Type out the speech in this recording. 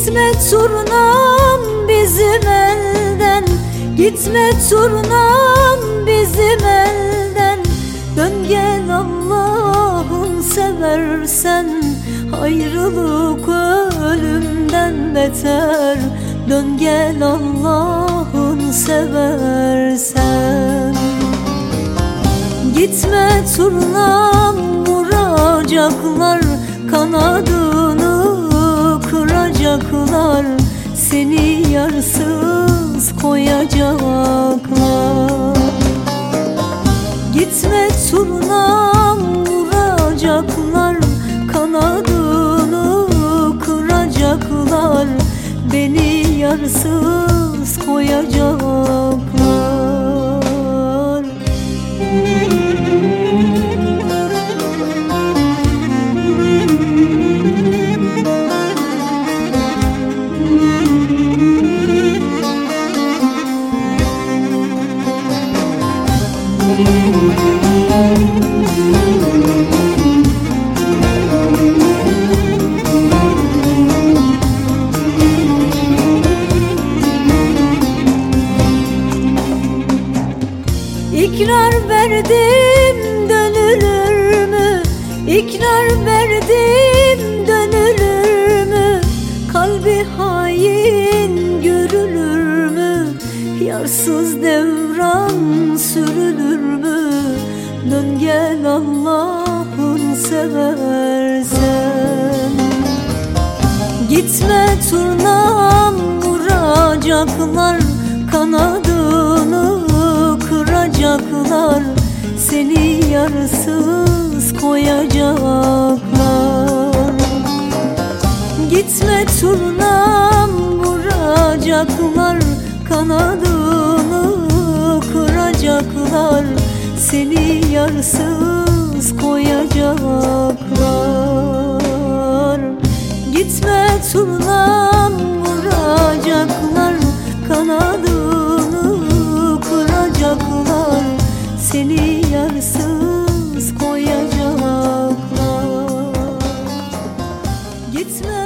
Gitme turnam bizim elden. Gitme turnam bizim elden. Dön gel Allah'ın seversen. Ayrılık ölümden beter. Dön gel Allah'ın seversen. Gitme turnam vuracaklar Kanadını Turnam vuracaklar Kanadını kıracaklar. Beni yarsız İkrar verdim dönülür mü? İkrar verdim dönülür mü? Kalbi hain görülür mü? Yarsız devran sürülür mü? Dön gel Allah'ın seversen Gitme turnam vuracaklar Kanadını koyacaklar Seni yarısız koyacaklar. Gitme turnam vuracaklar Kanadını kıracaklar Seni yarısız koyacaklar. Gitme turnam vuracaklar Kanadını Bitmez